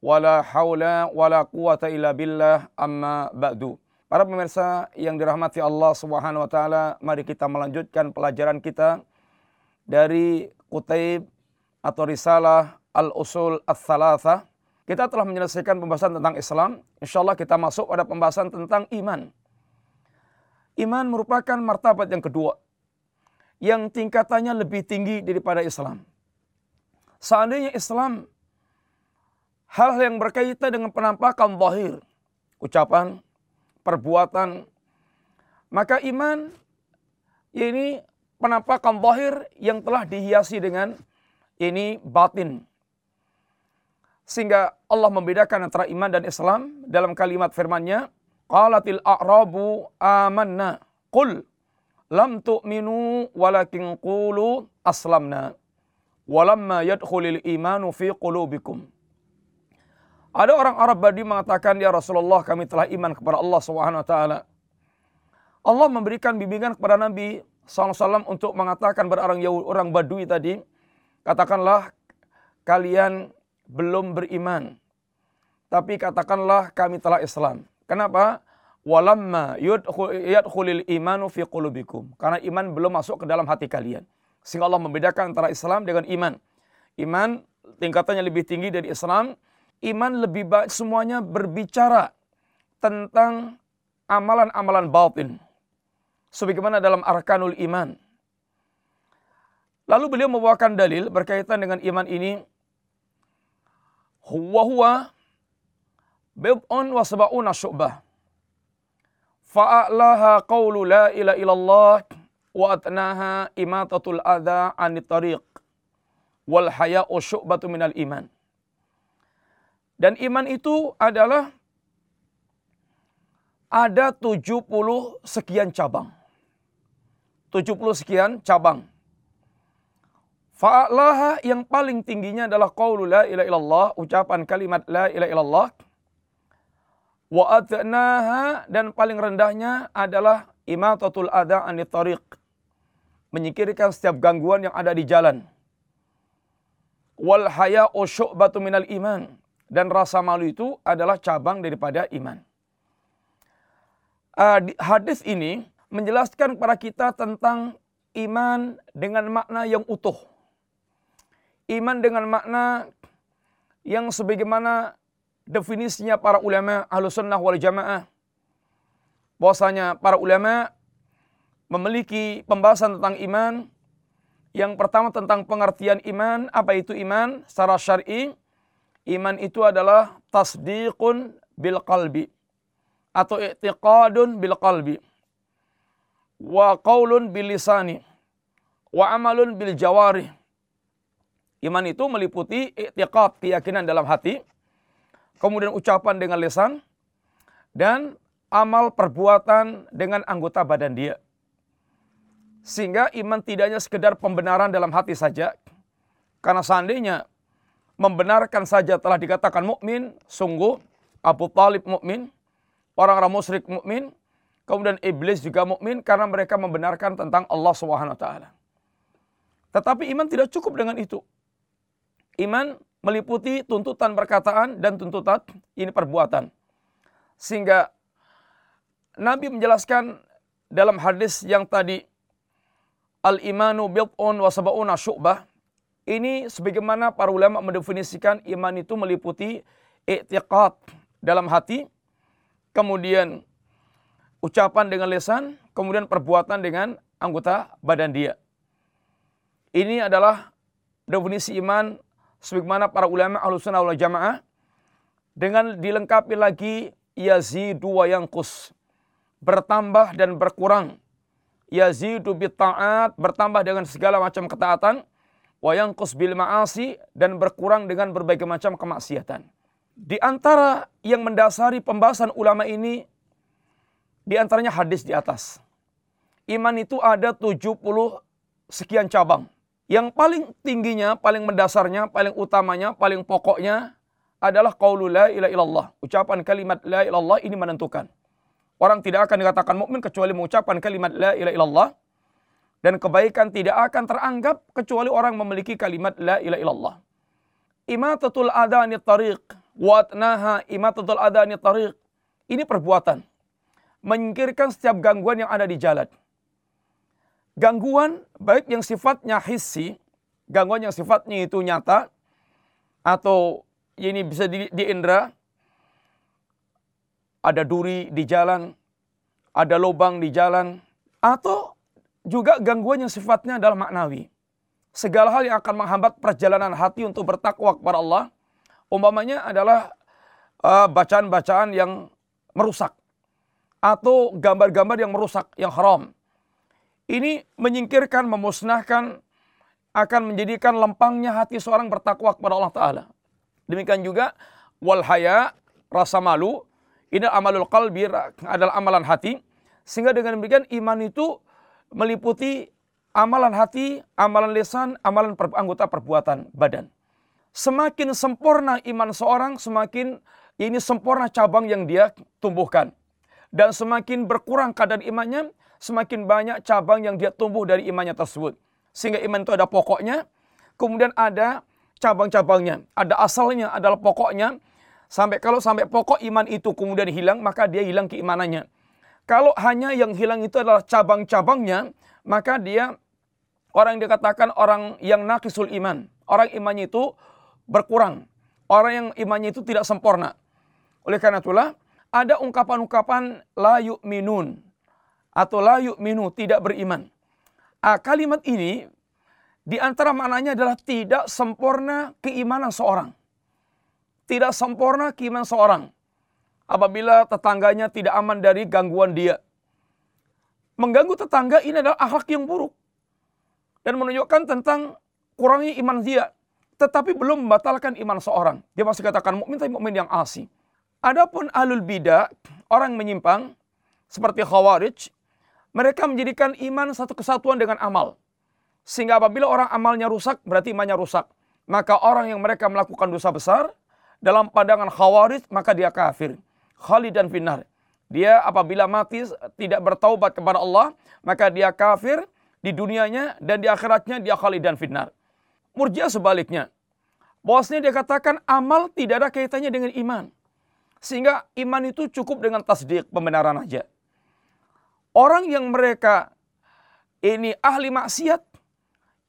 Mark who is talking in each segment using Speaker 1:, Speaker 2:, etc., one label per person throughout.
Speaker 1: wala haula wala quwata illa billah amma ba'du. Para pemirsa yang dirahmati Allah Subhanahu wa taala, mari kita melanjutkan pelajaran kita dari Kutaib atau risalah Al-Usul Ats-Tsalatsa. Kita telah menyelesaikan pembahasan tentang Islam. Insyaallah kita masuk pada pembahasan tentang iman. Iman merupakan martabat yang kedua yang tingkatannya lebih tinggi daripada Islam. Seandainya Islam hal yang berkaitan dengan penampakan zahir, ucapan, perbuatan, maka iman ini penampakan zahir yang telah dihiasi dengan ini batin. Sehingga Allah membedakan antara iman dan Islam dalam kalimat firman-Nya, qalatil a'rabu amanna qul lam tu'minu walakin qulu aslamna walamma yadkhulul imanu fi qulubikum. Ada orang Arab Badi mengatakan, "Ya Rasulullah, kami telah iman kepada Allah taala." Allah memberikan bimbingan kepada Nabi SAW untuk mengatakan kepada orang orang Badui tadi, katakanlah kalian belum beriman. Tapi katakanlah kami telah Islam. Kenapa? Walamma yadkhulil imanu fi qulubikum. Karena iman belum masuk ke dalam hati kalian. Sehingga Allah membedakan antara Islam dengan iman. Iman tingkatannya lebih tinggi dari Islam iman lebih baik semuanya berbicara tentang amalan-amalan batin. Sebagaimana dalam arkanul iman. Lalu beliau membawakan dalil berkaitan dengan iman ini. Huwa huwa bid'un wa sab'una syu'bah. Fa'alaha qawlu la ila illallah wa atnaha imatatul adha anit tariq wal haya'u syu'batu minal iman. Dan iman itu adalah ada 70 sekian cabang. 70 sekian cabang. Fa'alaha yang paling tingginya adalah qawlu la ilaha illallah, ucapan kalimat la ilaha illallah. Wa adnaha dan paling rendahnya adalah imatatul adha anit tariq. Menyingkirkan setiap gangguan yang ada di jalan. Wal haya'u syu'batu minal iman dan rasa malu itu adalah cabang daripada iman. Uh, hadis ini menjelaskan kepada kita tentang iman dengan makna yang utuh. Iman dengan makna yang sebagaimana definisinya para ulama sunnah wal jamaah. Bahwasanya para ulama memiliki pembahasan tentang iman. Yang pertama tentang pengertian iman, apa itu iman secara syar'i? Iman itu adalah tasdiqun bil qalbi atau i'tiqadun bil qalbi wa qaulun bil lisani wa amalun bil jawari. Iman itu meliputi i'tiqad, keyakinan dalam hati, kemudian ucapan dengan lisan dan amal perbuatan dengan anggota badan dia. Sehingga iman tidak hanya sekedar pembenaran dalam hati saja. Karena seandainya membenarkan saja telah dikatakan mukmin, sungguh Abu Talib mukmin, orang-orang musyrik mukmin, kemudian iblis juga mukmin karena mereka membenarkan tentang Allah Subhanahu wa taala. Tetapi iman tidak cukup dengan itu. Iman meliputi tuntutan perkataan dan tuntutan ini perbuatan. Sehingga Nabi menjelaskan dalam hadis yang tadi al-imanu bid'un wa sab'una syu'bah ini sebagaimana para ulama mendefinisikan iman itu meliputi i'tiqad dalam hati, kemudian ucapan dengan lisan, kemudian perbuatan dengan anggota badan dia. Ini adalah definisi iman sebagaimana para ulama Ahlussunnah wal Jamaah dengan dilengkapi lagi yazidu wa yanqus bertambah dan berkurang yazidu bi taat bertambah dengan segala macam ketaatan wayangkus bil ma'asi dan berkurang dengan berbagai macam kemaksiatan. Di antara yang mendasari pembahasan ulama ini, di antaranya hadis di atas. Iman itu ada 70 sekian cabang. Yang paling tingginya, paling mendasarnya, paling utamanya, paling pokoknya adalah qaulul la ilaha illallah. Ucapan kalimat la ilallah ini menentukan. Orang tidak akan dikatakan mukmin kecuali mengucapkan kalimat la ilaha illallah dan kebaikan tidak akan teranggap kecuali orang memiliki kalimat la ilaha illallah. Imatatul adani tariq watnaha imatatul adani tariq. Ini perbuatan. Menyingkirkan setiap gangguan yang ada di jalan. Gangguan baik yang sifatnya hissi, gangguan yang sifatnya itu nyata, atau ini bisa di, di indera, ada duri di jalan, ada lubang di jalan, atau juga gangguan yang sifatnya adalah maknawi. Segala hal yang akan menghambat perjalanan hati untuk bertakwa kepada Allah, umpamanya adalah uh, bacaan-bacaan yang merusak atau gambar-gambar yang merusak, yang haram ini menyingkirkan, memusnahkan, akan menjadikan lempangnya hati seorang bertakwa kepada Allah Ta'ala. Demikian juga wal haya, rasa malu, ini amalul qalbi adalah amalan hati. Sehingga dengan demikian iman itu meliputi amalan hati, amalan lisan, amalan per, anggota perbuatan badan. Semakin sempurna iman seorang, semakin ini sempurna cabang yang dia tumbuhkan. Dan semakin berkurang kadar imannya, semakin banyak cabang yang dia tumbuh dari imannya tersebut. Sehingga iman itu ada pokoknya, kemudian ada cabang-cabangnya, ada asalnya, adalah pokoknya. Sampai kalau sampai pokok iman itu kemudian hilang, maka dia hilang keimanannya. Kalau hanya yang hilang itu adalah cabang-cabangnya, maka dia orang yang dikatakan orang yang nakisul iman. Orang imannya itu berkurang. Orang yang imannya itu tidak sempurna. Oleh karena itulah, ada ungkapan-ungkapan la yu'minun atau la yu'minu, tidak beriman. Ah, kalimat ini di antara maknanya adalah tidak sempurna keimanan seorang. Tidak sempurna keimanan seorang. Apabila tetangganya tidak aman dari gangguan dia. Mengganggu tetangga ini adalah akhlak yang buruk. Dan menunjukkan tentang kurangnya iman dia. Tetapi belum membatalkan iman seorang. Dia masih katakan mukmin tapi mukmin yang asing. Adapun alul bidah, orang menyimpang seperti khawarij, mereka menjadikan iman satu kesatuan dengan amal. Sehingga apabila orang amalnya rusak, berarti imannya rusak. Maka orang yang mereka melakukan dosa besar, dalam pandangan khawarij, maka dia kafir. Khalid dan finar. Dia apabila mati tidak bertaubat kepada Allah, maka dia kafir di dunianya dan di akhiratnya dia khalid dan finar. Murjiah sebaliknya. Bosnya dia katakan amal tidak ada kaitannya dengan iman. Sehingga iman itu cukup dengan tasdik, pembenaran aja. Orang yang mereka ini ahli maksiat,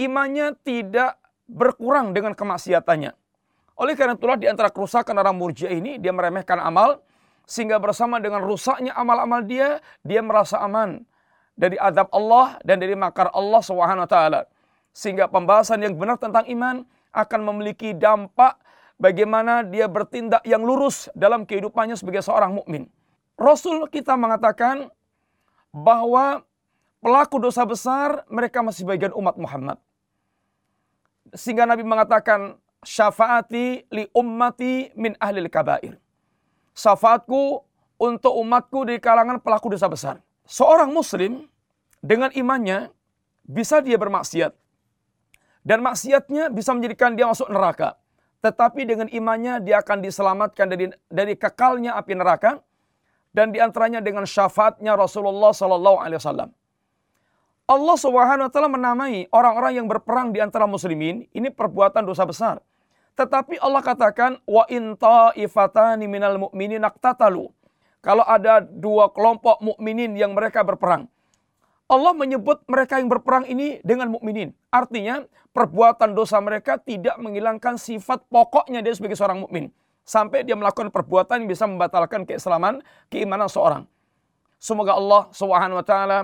Speaker 1: imannya tidak berkurang dengan kemaksiatannya. Oleh karena itulah di antara kerusakan orang murjiah ini, dia meremehkan amal, sehingga bersama dengan rusaknya amal-amal dia, dia merasa aman dari adab Allah dan dari makar Allah swt. Sehingga pembahasan yang benar tentang iman akan memiliki dampak bagaimana dia bertindak yang lurus dalam kehidupannya sebagai seorang mukmin. Rasul kita mengatakan bahwa pelaku dosa besar mereka masih bagian umat Muhammad. Sehingga Nabi mengatakan syafaati li ummati min ahlil kabair. Syafaatku untuk umatku di kalangan pelaku dosa besar. Seorang muslim dengan imannya bisa dia bermaksiat. Dan maksiatnya bisa menjadikan dia masuk neraka. Tetapi dengan imannya dia akan diselamatkan dari dari kekalnya api neraka dan di antaranya dengan syafaatnya Rasulullah Sallallahu Alaihi Wasallam. Allah Subhanahu Wa Taala menamai orang-orang yang berperang di antara muslimin ini perbuatan dosa besar. Tetapi Allah katakan wa inta ifatani minal mu'minin naqtatalu. Kalau ada dua kelompok mukminin yang mereka berperang, Allah menyebut mereka yang berperang ini dengan mukminin. Artinya perbuatan dosa mereka tidak menghilangkan sifat pokoknya dia sebagai seorang mukmin sampai dia melakukan perbuatan yang bisa membatalkan keislaman, keimanan seorang. Semoga Allah Subhanahu wa taala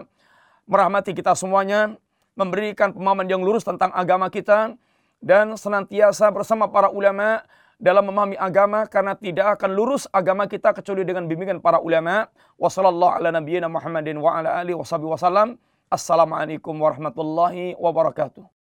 Speaker 1: merahmati kita semuanya, memberikan pemahaman yang lurus tentang agama kita dan senantiasa bersama para ulama dalam memahami agama karena tidak akan lurus agama kita kecuali dengan bimbingan para ulama. Wassalamualaikum warahmatullahi wabarakatuh.